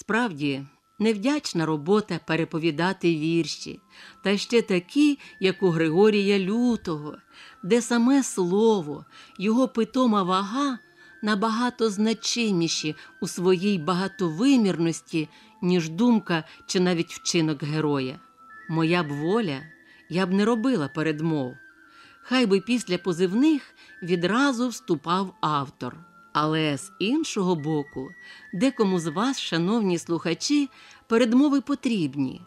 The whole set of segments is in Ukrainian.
Справді, невдячна робота переповідати вірші, та ще такі, як у Григорія Лютого, де саме слово, його питома вага набагато значиміші у своїй багатовимірності, ніж думка чи навіть вчинок героя. Моя б воля, я б не робила передмов. Хай би після позивних відразу вступав автор. Але з іншого боку, декому з вас, шановні слухачі, передмови потрібні,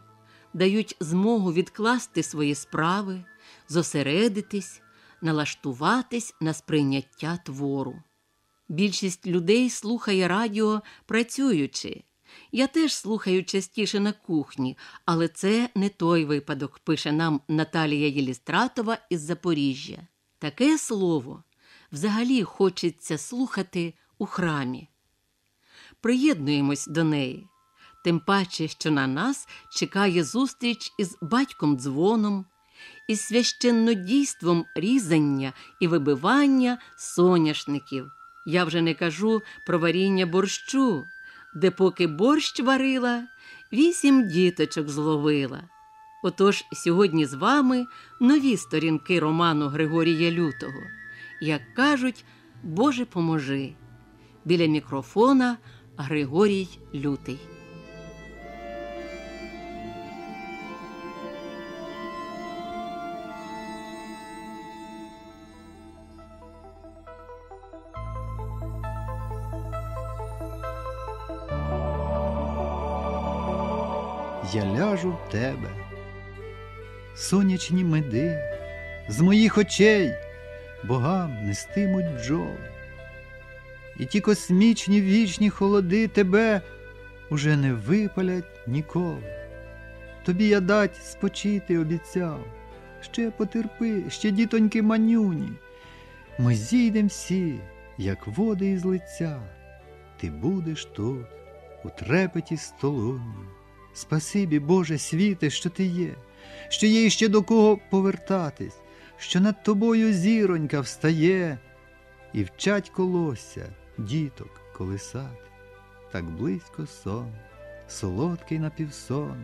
дають змогу відкласти свої справи, зосередитись, налаштуватись на сприйняття твору. Більшість людей слухає радіо працюючи. Я теж слухаю частіше на кухні, але це не той випадок, пише нам Наталія Єлістратова із Запоріжжя. Таке слово взагалі хочеться слухати у храмі. Приєднуємось до неї, тим паче, що на нас чекає зустріч із батьком дзвоном, із священнодійством різання і вибивання соняшників. Я вже не кажу про варіння борщу, де поки борщ варила, вісім діточок зловила. Отож сьогодні з вами нові сторінки роману Григорія Лютого. Як кажуть, Боже поможи. Біля мікрофона Григорій Лютий. я ляжу в тебе. Сонячні меди з моїх очей богам нестимуть бджоли. І ті космічні вічні холоди тебе уже не випалять ніколи. Тобі я дать спочити обіцяв, ще потерпи, ще дітоньки манюні. Ми зійдем всі, як води із лиця. Ти будеш тут, у трепеті столоні. Спасибі, Боже світе, що ти є, що є іще до кого повертатись, що над тобою зіронька встає і вчать колосся діток колисати. Так близько сон, солодкий напівсон,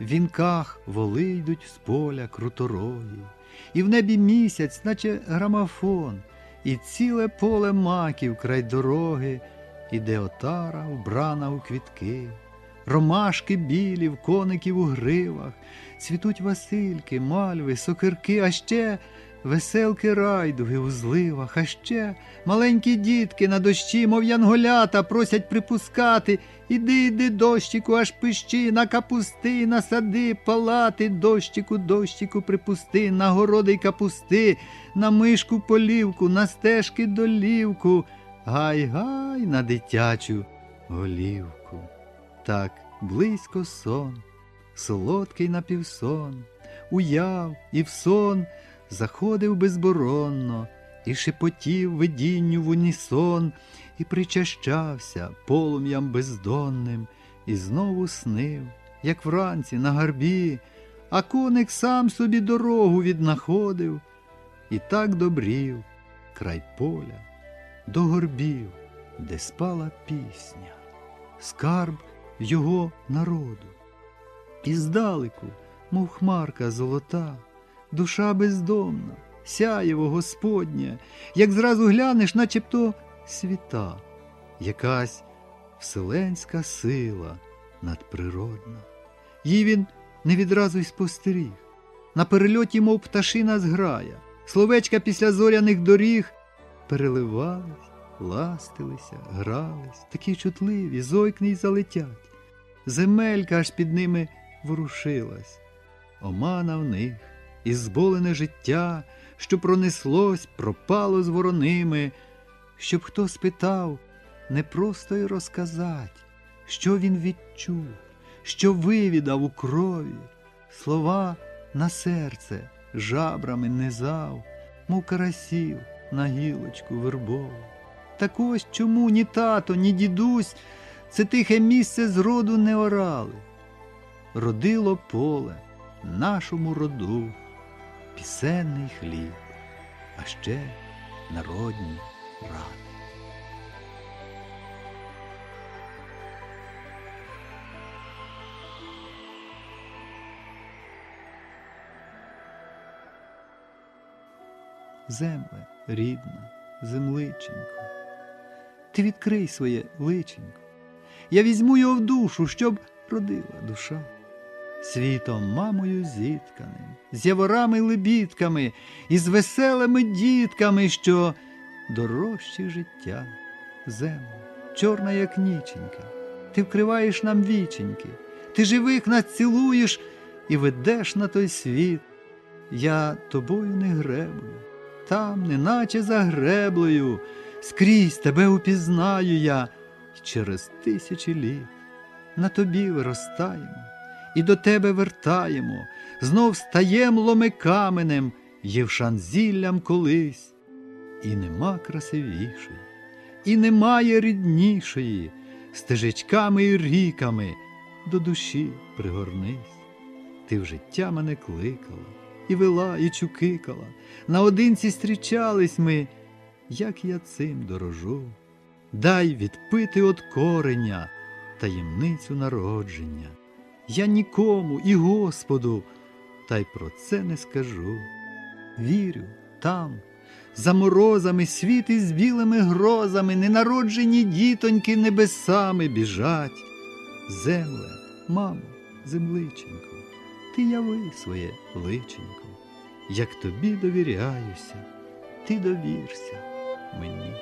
в вінках воли йдуть з поля круторої, і в небі місяць, наче грамофон, і ціле поле маків край дороги, іде отара, вбрана у квітки. Ромашки білі, в коників у гривах, цвітуть васильки, мальви, сокирки, а ще веселки райдуги у зливах, а ще маленькі дітки на дощі, мов янголята, просять припускати. Іди, іди, дощику, аж пищи, на капусти, на сади, палати, дощику, дощику, припусти, на городи й капусти, на мишку полівку, на стежки долівку, гай-гай на дитячу голівку. Так близько сон, солодкий напівсон, уяв і в сон заходив безборонно, і шепотів видінню в унісон, і причащався полум'ям бездонним, і знову снив, як вранці на гарбі, а коник сам собі дорогу віднаходив, і так добрів край поля до горбів, де спала пісня. Скарб його народу. І здалеку, мов хмарка золота, душа бездомна, сяєво Господня, як зразу глянеш, начебто світа, якась вселенська сила надприродна. Їй він не відразу й спостеріг. На перельоті, мов пташина зграя, словечка після зоряних доріг переливались, ластилися, грались, такі чутливі, зойкні й залетять земелька аж під ними ворушилась, омана в них і зболене життя, що пронеслось, пропало з вороними, щоб хто спитав, не просто й розказать, що він відчув, що вивідав у крові, слова на серце жабрами низав, мов карасів на гілочку вербову. Так ось чому ні тато, ні дідусь це тихе місце зроду не орали. Родило поле нашому роду, пісенний хліб, а ще народні ради. Земле рідна, земличенько, ти відкрий своє личенько. Я візьму його в душу, щоб родила душа. Світом мамою зітканим, з яворами лебідками, і з веселими дітками, що дорожче життя, земля, чорна, як ніченька, ти вкриваєш нам віченьки, ти живих нас цілуєш і ведеш на той світ. Я тобою не греблю, там, неначе за греблею, скрізь тебе упізнаю я, через тисячі літ на тобі виростаємо, і до тебе вертаємо, знов стаєм ломи каменем, євшан зіллям колись. І нема красивішої, і немає ріднішої, стежечками і ріками до душі пригорнись. Ти в життя мене кликала, і вела, і чукикала. Наодинці зустрічались ми, як я цим дорожу. Дай відпити от кореня таємницю народження. Я нікому і Господу, та й про це не скажу. Вірю, там, за морозами світ із білими грозами, ненароджені дітоньки небесами біжать. Земле, мамо, земличенько, ти яви своє личенько, як тобі довіряюся, ти довірся мені.